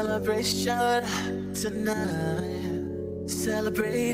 celebration tonight. Celebrate.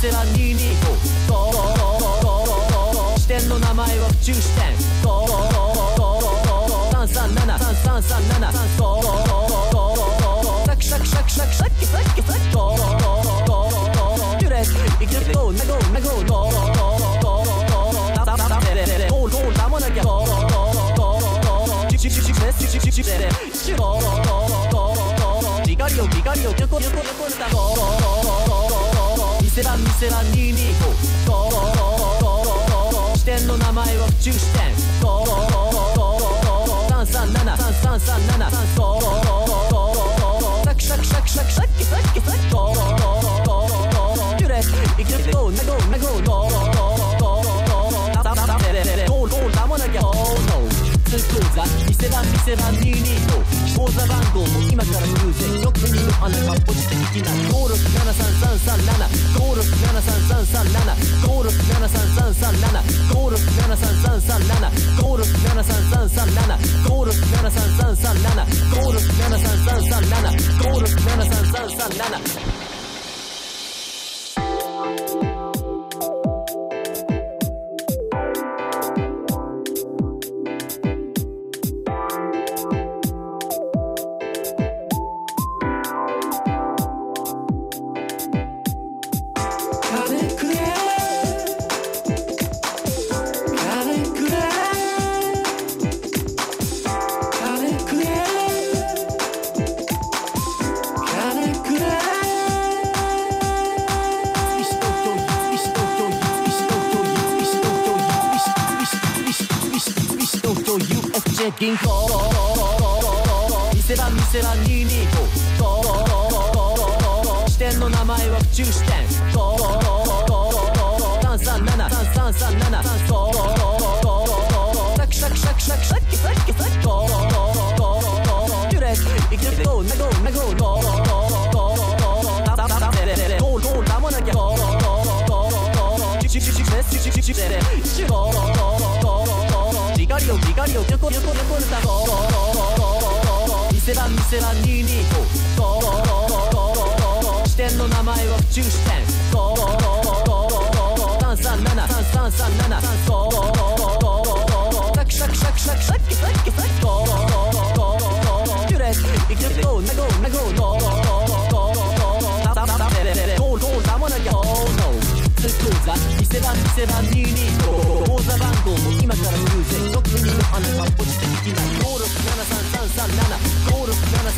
せば225視点の名前は宇宙視点337 337 3シャクシャクシャクシャクシャキシャキシャキ揺れ生きてゴーナゴーナゴーノタタタテレレレゴールゴール守らなきゃシュシュシュシュシュシュシュシュシュシュシュ光を光を横横横だ見せ場見せ場225視点の名前は宇宙視点337 337 3シャクシャクシャクシャキシャキシャキ揺れ生きてゴーナゴーナゴーノタタタテレレレゴールゴール守らなきゃ Oh no 通口座見せ場見せ場225口座番号も今から偶然よく見るあなたポジティブな567337前は宇宙視点337 337 3シャクシャクシャクシャキシャキシャキ揺れ生きてゴーナゴーゴーノタタタテレレレゴーゴール守らなきゃシュシュシュシュシュシュシュシュシュシュ光を光を横横横だ見せ場見せ場225視店の名前は府中支店337337サクサクサクサクサクサクサクと揺れ生きてこうなごうなごうのダダダレレレゴールゴールダモナギョーノ口座店番店番225口座番号も今から偶然特にの花は落ちていない5673375673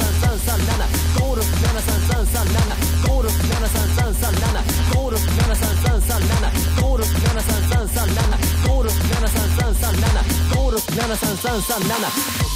73337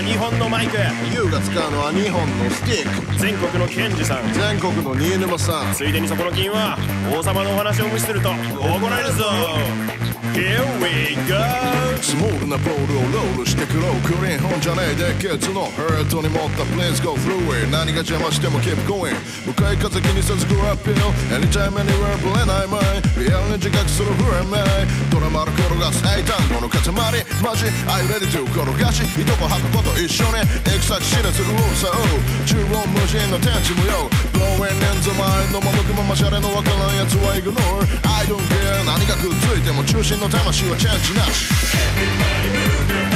は2本のマイク。YOU が使うのは2本のスティック。全国のケンジさん。全国の新沼さん。ついでにそこの金は王様のお話を無視すると怒られるぞ。Here we go スモールなボールをロールしてくろうクリーン本じゃねえ熱血のハートに持った Please go through it. 何が邪魔しても keep going. 向かい風気にせず go uphill Anytime anywhere ぶれない前リアルに自覚するフレメイドラマの転がす英単語の塊マジ I ready to 転がしいとこ吐くこと一緒にエクサクシネするウさを中音無人の天地無用 Blowing in the mind のままくままシャレのわからんやつは ignore. I don't care. 何がくっついても中心の魂はチェンジなし。Everybody move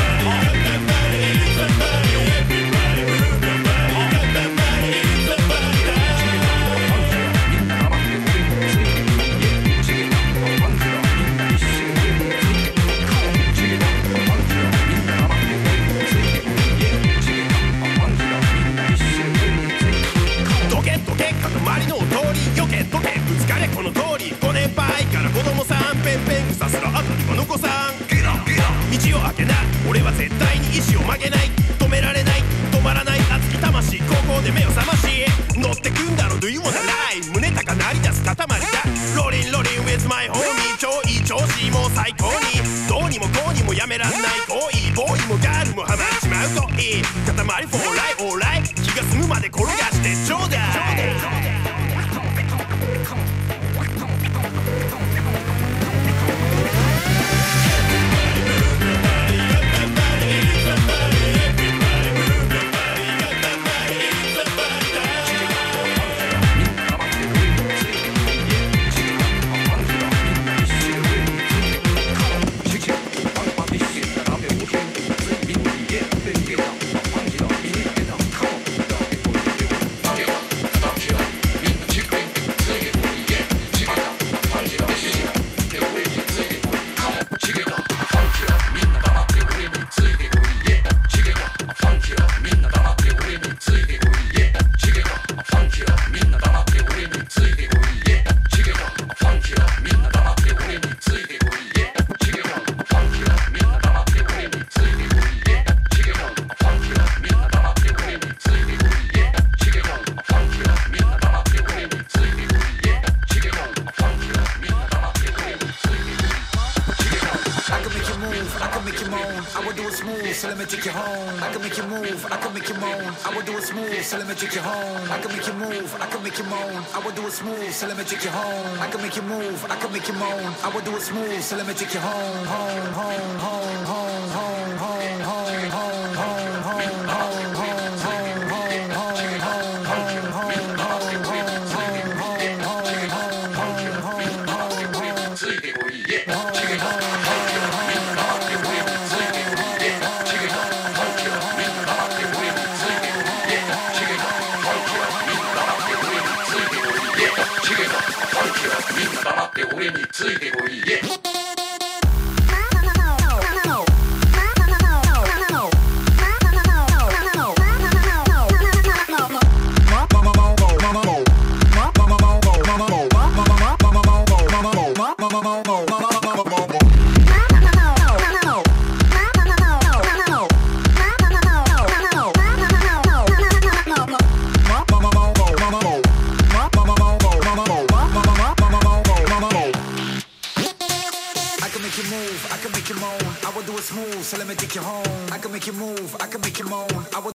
so let me take you home. I can make you move, I can make you moan. I will do it smooth, so let me take you home. I can make you move, I can make you moan. I will do it smooth, so let me take you home, home, home, sleepy where you so let me take you home. I can make you move, I can make you moan. I will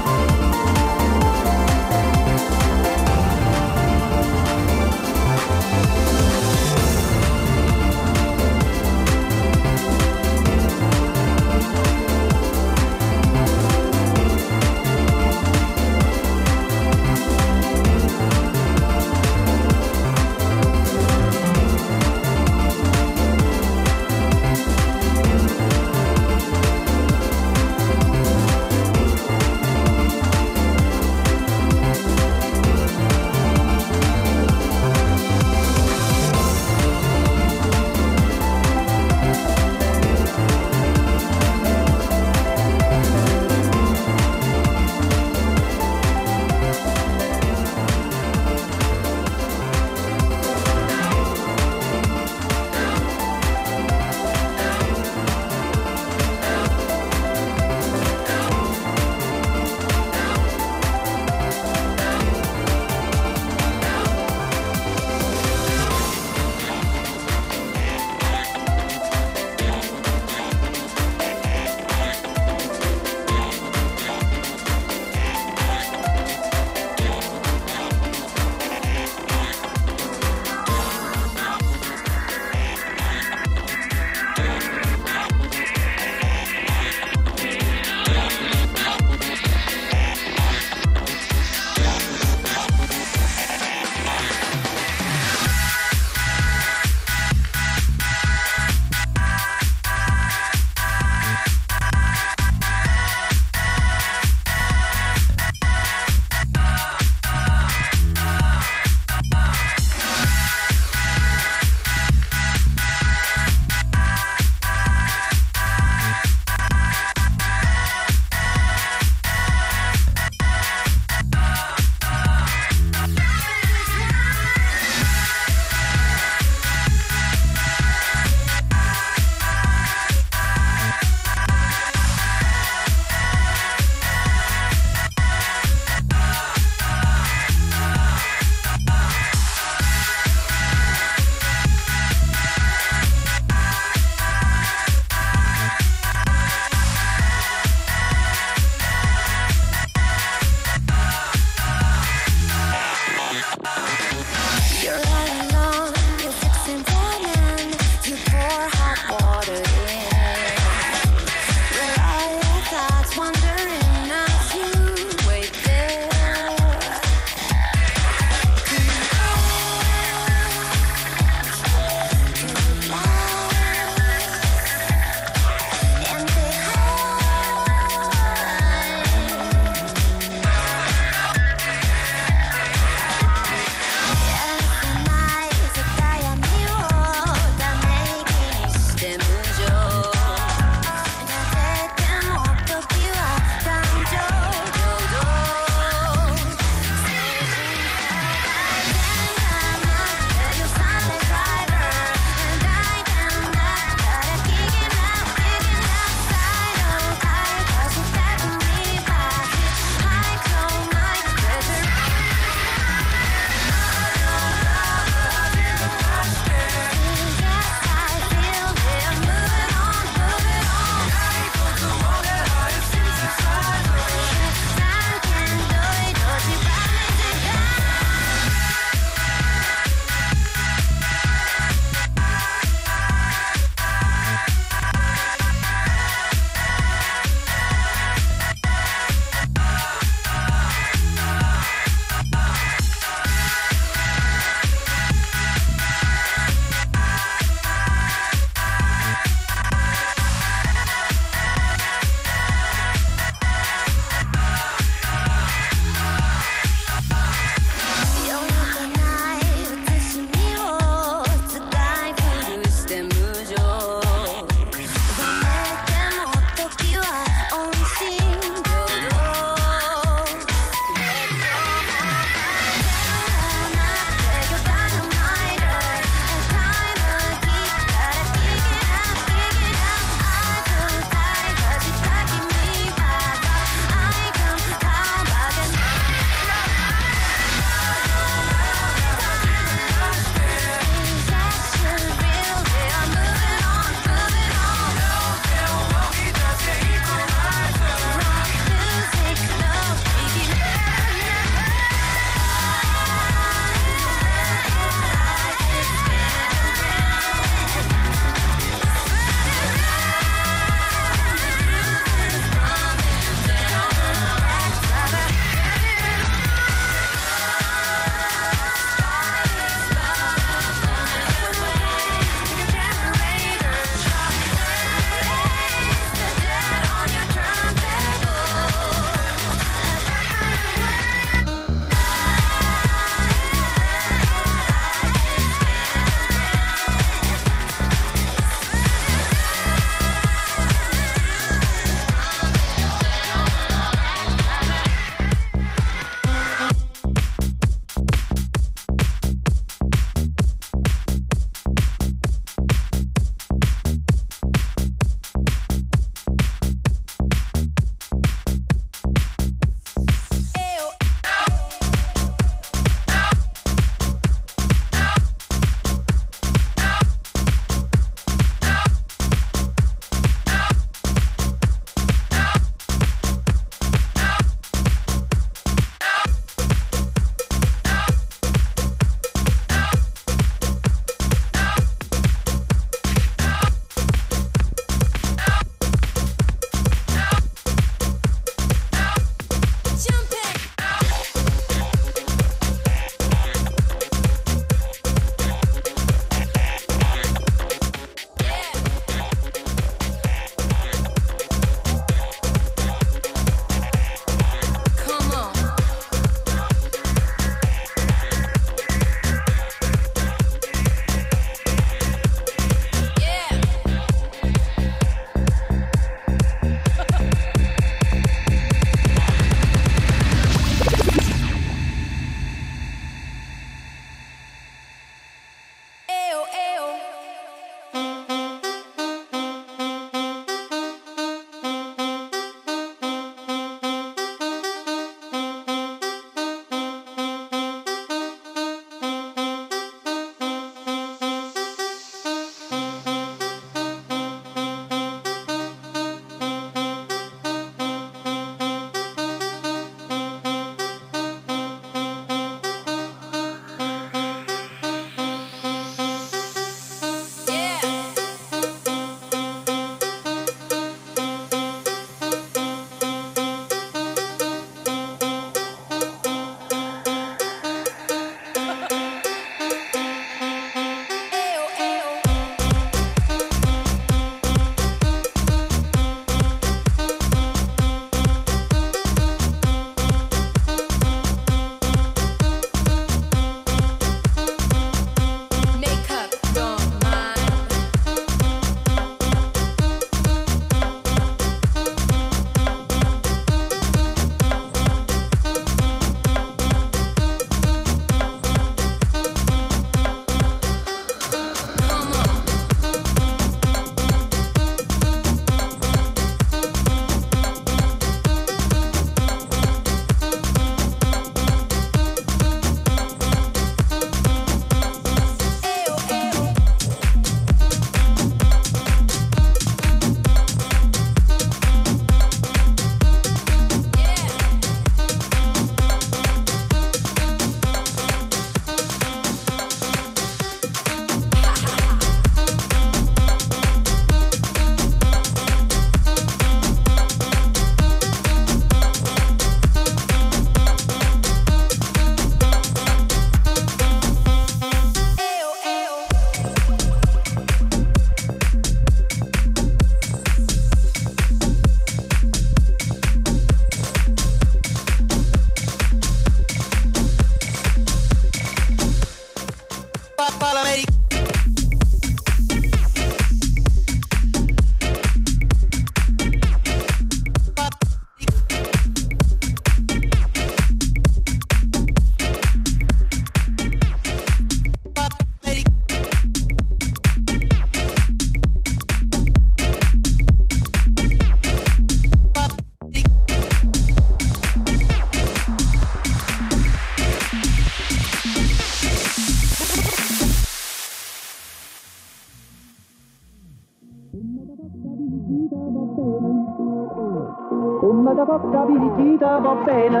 picchita va bene,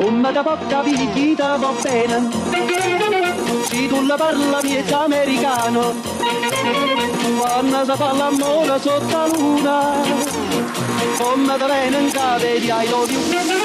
una da bocca picchita va bene, se tu la parla miezza americano, quando si fa l'amore sotto la luna, come te viene in cade di I love you.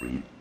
Thank.